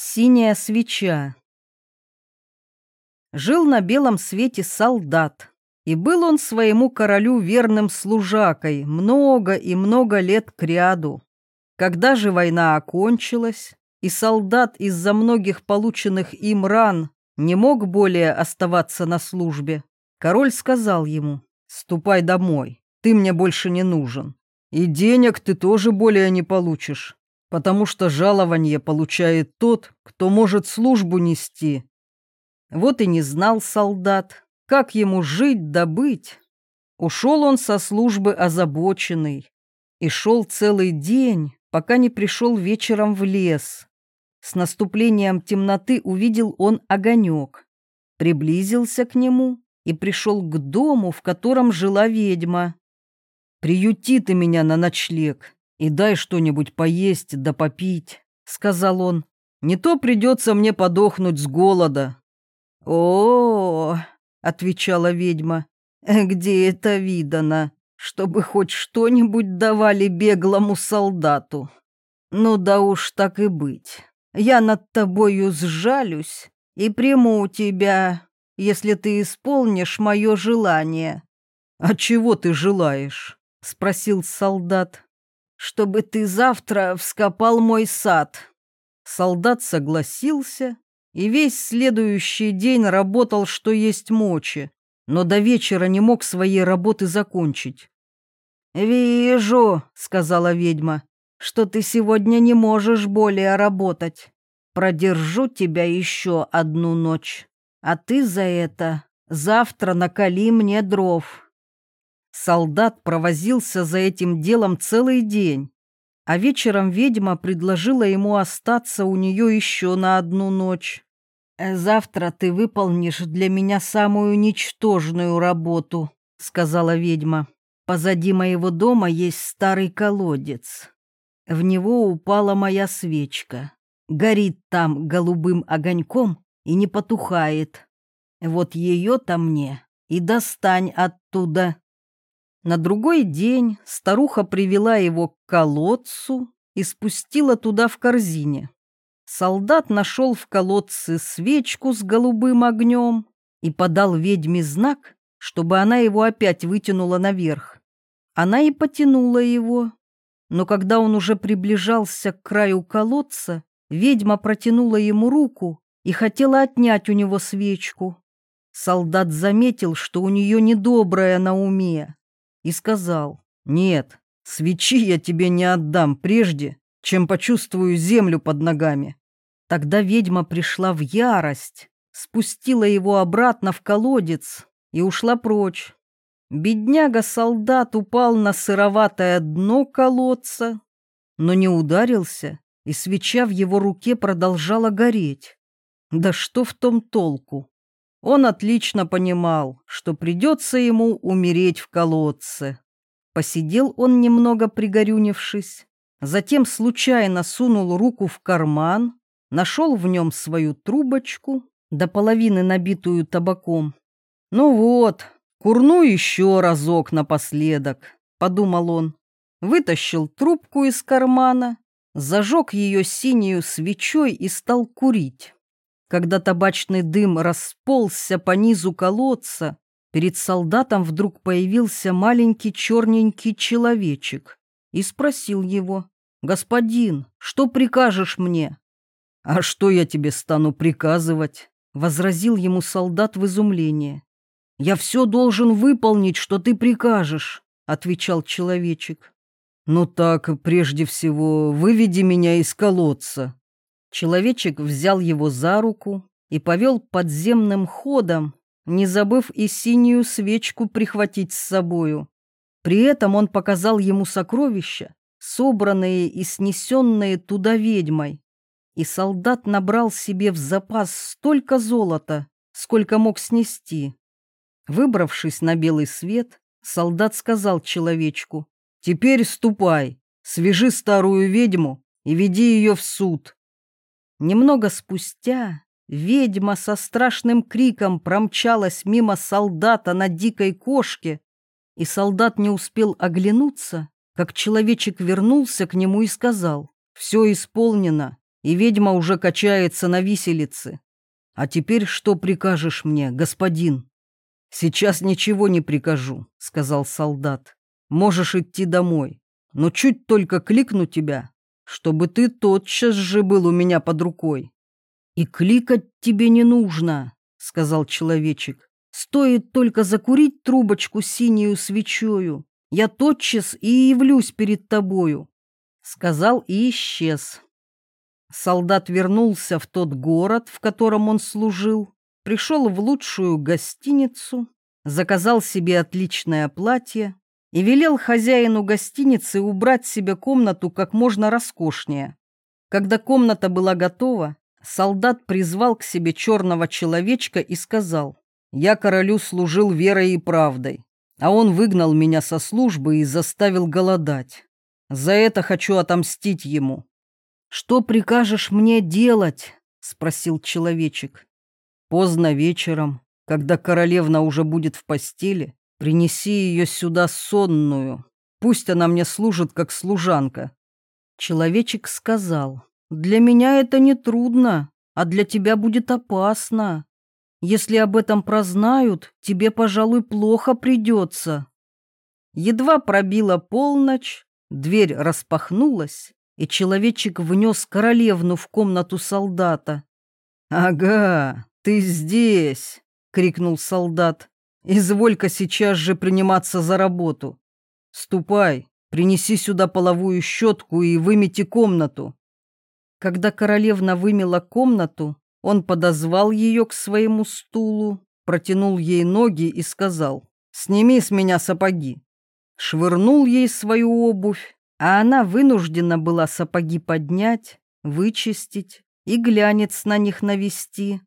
Синяя свеча. Жил на белом свете солдат, и был он своему королю верным служакой много и много лет кряду. Когда же война окончилась, и солдат из-за многих полученных им ран не мог более оставаться на службе, король сказал ему, «Ступай домой, ты мне больше не нужен, и денег ты тоже более не получишь потому что жалование получает тот, кто может службу нести. Вот и не знал солдат, как ему жить да быть. Ушел он со службы озабоченный и шел целый день, пока не пришел вечером в лес. С наступлением темноты увидел он огонек, приблизился к нему и пришел к дому, в котором жила ведьма. «Приюти ты меня на ночлег», и дай что-нибудь поесть да попить», — сказал он. «Не то придется мне подохнуть с голода». «О, -о, -о — отвечала ведьма, — где это видано, чтобы хоть что-нибудь давали беглому солдату? Ну да уж так и быть. Я над тобою сжалюсь и приму тебя, если ты исполнишь мое желание». «А чего ты желаешь?» — спросил солдат чтобы ты завтра вскопал мой сад». Солдат согласился и весь следующий день работал, что есть мочи, но до вечера не мог своей работы закончить. «Вижу», — сказала ведьма, — «что ты сегодня не можешь более работать. Продержу тебя еще одну ночь, а ты за это завтра накали мне дров». Солдат провозился за этим делом целый день, а вечером ведьма предложила ему остаться у нее еще на одну ночь. «Завтра ты выполнишь для меня самую ничтожную работу», — сказала ведьма. «Позади моего дома есть старый колодец. В него упала моя свечка. Горит там голубым огоньком и не потухает. Вот ее-то мне и достань оттуда». На другой день старуха привела его к колодцу и спустила туда в корзине. Солдат нашел в колодце свечку с голубым огнем и подал ведьме знак, чтобы она его опять вытянула наверх. Она и потянула его, но когда он уже приближался к краю колодца, ведьма протянула ему руку и хотела отнять у него свечку. Солдат заметил, что у нее недоброе на уме, и сказал, «Нет, свечи я тебе не отдам прежде, чем почувствую землю под ногами». Тогда ведьма пришла в ярость, спустила его обратно в колодец и ушла прочь. Бедняга-солдат упал на сыроватое дно колодца, но не ударился, и свеча в его руке продолжала гореть. Да что в том толку? Он отлично понимал, что придется ему умереть в колодце. Посидел он немного пригорюнившись, затем случайно сунул руку в карман, нашел в нем свою трубочку, до половины набитую табаком. «Ну вот, курну еще разок напоследок», — подумал он. Вытащил трубку из кармана, зажег ее синюю свечой и стал курить. Когда табачный дым расползся по низу колодца, перед солдатом вдруг появился маленький черненький человечек и спросил его, «Господин, что прикажешь мне?» «А что я тебе стану приказывать?» — возразил ему солдат в изумлении. «Я все должен выполнить, что ты прикажешь», — отвечал человечек. «Ну так, прежде всего, выведи меня из колодца», Человечек взял его за руку и повел подземным ходом, не забыв и синюю свечку прихватить с собою. При этом он показал ему сокровища, собранные и снесенные туда ведьмой. И солдат набрал себе в запас столько золота, сколько мог снести. Выбравшись на белый свет, солдат сказал человечку, «Теперь ступай, свяжи старую ведьму и веди ее в суд». Немного спустя ведьма со страшным криком промчалась мимо солдата на дикой кошке, и солдат не успел оглянуться, как человечек вернулся к нему и сказал, «Все исполнено, и ведьма уже качается на виселице. А теперь что прикажешь мне, господин? Сейчас ничего не прикажу, сказал солдат. Можешь идти домой, но чуть только кликну тебя, чтобы ты тотчас же был у меня под рукой. И кликать тебе не нужно, сказал человечек. Стоит только закурить трубочку синюю свечою, я тотчас и явлюсь перед тобою, сказал и исчез. Солдат вернулся в тот город, в котором он служил, пришел в лучшую гостиницу, заказал себе отличное платье и велел хозяину гостиницы убрать себе комнату как можно роскошнее. Когда комната была готова, солдат призвал к себе черного человечка и сказал, «Я королю служил верой и правдой, а он выгнал меня со службы и заставил голодать. За это хочу отомстить ему. «Что прикажешь мне делать?» — спросил человечек. «Поздно вечером, когда королевна уже будет в постели, принеси ее сюда сонную. Пусть она мне служит как служанка». Человечек сказал, «Для меня это не трудно, а для тебя будет опасно. Если об этом прознают, тебе, пожалуй, плохо придется». Едва пробила полночь, дверь распахнулась, и человечек внес королевну в комнату солдата. «Ага, ты здесь!» — крикнул солдат. «Изволь-ка сейчас же приниматься за работу. Ступай, принеси сюда половую щетку и вымети комнату». Когда королевна вымела комнату, он подозвал ее к своему стулу, протянул ей ноги и сказал «Сними с меня сапоги». Швырнул ей свою обувь, а она вынуждена была сапоги поднять, вычистить и глянец на них навести.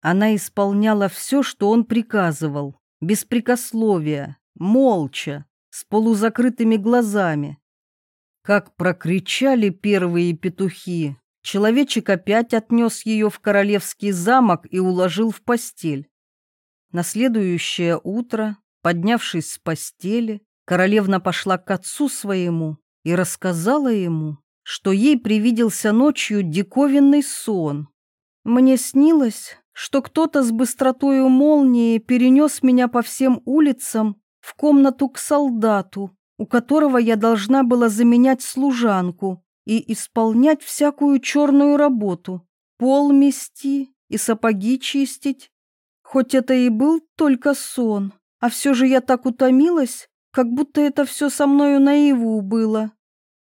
Она исполняла все, что он приказывал, без прикословия, молча, с полузакрытыми глазами. Как прокричали первые петухи, человечек опять отнес ее в королевский замок и уложил в постель. На следующее утро, поднявшись с постели, королевна пошла к отцу своему и рассказала ему, что ей привиделся ночью диковинный сон. Мне снилось, что кто-то с быстротою молнии перенес меня по всем улицам в комнату к солдату, у которого я должна была заменять служанку и исполнять всякую черную работу, пол мести и сапоги чистить. Хоть это и был только сон, а все же я так утомилась, как будто это все со мною наяву было.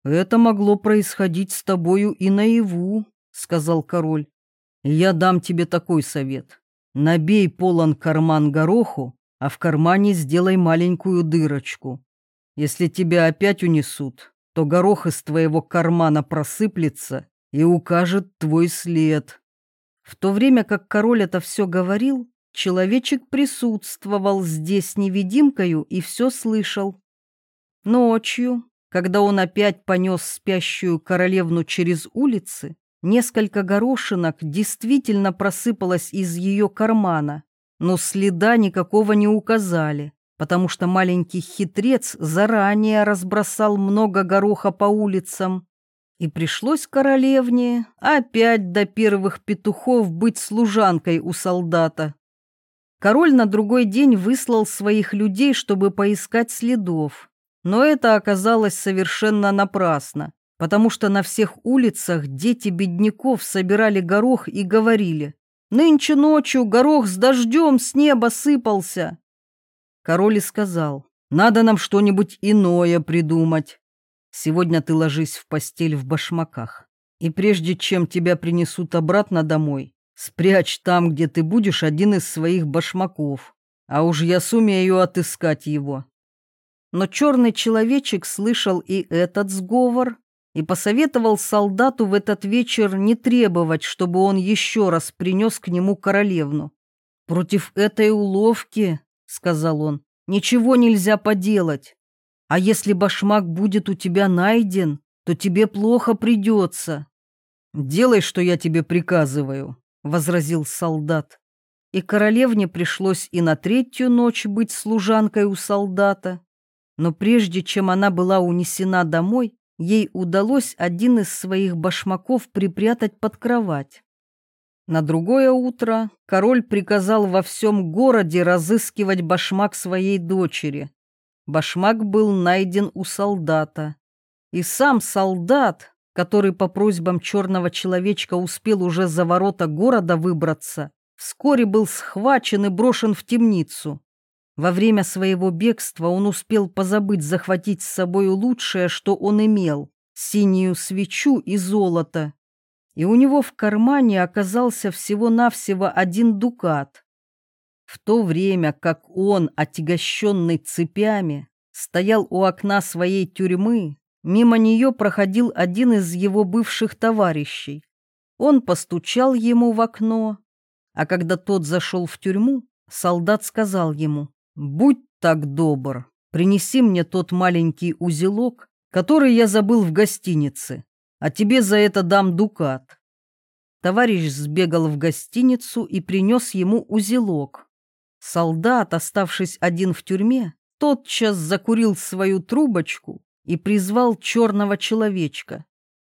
«Это могло происходить с тобою и наяву», — сказал король. «Я дам тебе такой совет. Набей полон карман гороху, а в кармане сделай маленькую дырочку. Если тебя опять унесут, то горох из твоего кармана просыплется и укажет твой след». В то время как король это все говорил, человечек присутствовал здесь невидимкою и все слышал. Ночью, когда он опять понес спящую королевну через улицы, несколько горошинок действительно просыпалось из ее кармана, но следа никакого не указали, потому что маленький хитрец заранее разбросал много гороха по улицам. И пришлось королевне опять до первых петухов быть служанкой у солдата. Король на другой день выслал своих людей, чтобы поискать следов. Но это оказалось совершенно напрасно, потому что на всех улицах дети бедняков собирали горох и говорили «Нынче ночью горох с дождем с неба сыпался». Король и сказал «Надо нам что-нибудь иное придумать. Сегодня ты ложись в постель в башмаках, и прежде чем тебя принесут обратно домой, Спрячь там, где ты будешь, один из своих башмаков, а уж я сумею отыскать его». Но черный человечек слышал и этот сговор и посоветовал солдату в этот вечер не требовать, чтобы он еще раз принес к нему королевну. «Против этой уловки, — сказал он, — ничего нельзя поделать. А если башмак будет у тебя найден, то тебе плохо придется. Делай, что я тебе приказываю, возразил солдат. И королевне пришлось и на третью ночь быть служанкой у солдата. Но прежде чем она была унесена домой, ей удалось один из своих башмаков припрятать под кровать. На другое утро король приказал во всем городе разыскивать башмак своей дочери. Башмак был найден у солдата. И сам солдат, который по просьбам черного человечка успел уже за ворота города выбраться, вскоре был схвачен и брошен в темницу. Во время своего бегства он успел позабыть захватить с собой лучшее, что он имел — синюю свечу и золото. И у него в кармане оказался всего-навсего один дукат. В то время как он, отягощенный цепями, стоял у окна своей тюрьмы, мимо нее проходил один из его бывших товарищей. Он постучал ему в окно, а когда тот зашел в тюрьму, солдат сказал ему, «Будь так добр, принеси мне тот маленький узелок, который я забыл в гостинице, а тебе за это дам дукат». Товарищ сбегал в гостиницу и принес ему узелок. Солдат, оставшись один в тюрьме, тотчас закурил свою трубочку и призвал черного человечка.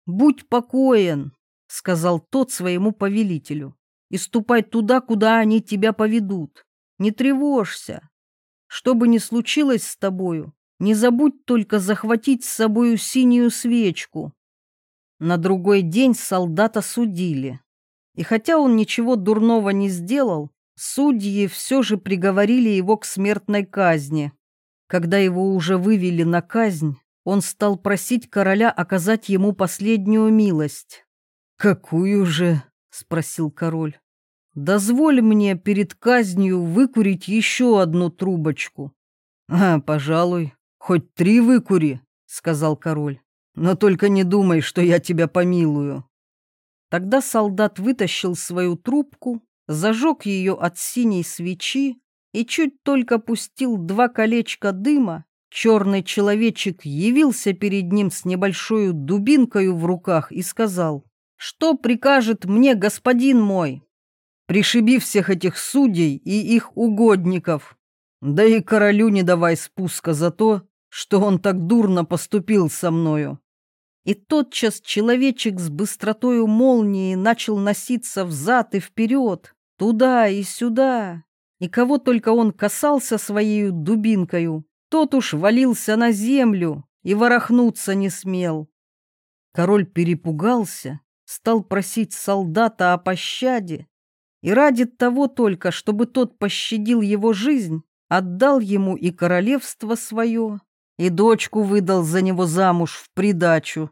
«Будь покоен», — сказал тот своему повелителю, — «и ступай туда, куда они тебя поведут. Не тревожься, что бы ни случилось с тобою, не забудь только захватить с собою синюю свечку. На другой день солдата судили. И хотя он ничего дурного не сделал, судьи все же приговорили его к смертной казни. Когда его уже вывели на казнь, он стал просить короля оказать ему последнюю милость. «Какую же?» — спросил король. Дозволь мне перед казнью выкурить еще одну трубочку. А, пожалуй, хоть три выкури, сказал король. Но только не думай, что я тебя помилую. Тогда солдат вытащил свою трубку, зажег ее от синей свечи и чуть только пустил два колечка дыма, черный человечек явился перед ним с небольшой дубинкой в руках и сказал, «Что прикажет мне господин мой?» Пришиби всех этих судей и их угодников. Да и королю не давай спуска за то, что он так дурно поступил со мною. И тотчас человечек с быстротою молнии начал носиться взад и вперед, туда и сюда. И кого только он касался своей дубинкою, тот уж валился на землю и ворохнуться не смел. Король перепугался, стал просить солдата о пощаде, и ради того только, чтобы тот пощадил его жизнь, отдал ему и королевство свое, и дочку выдал за него замуж в придачу.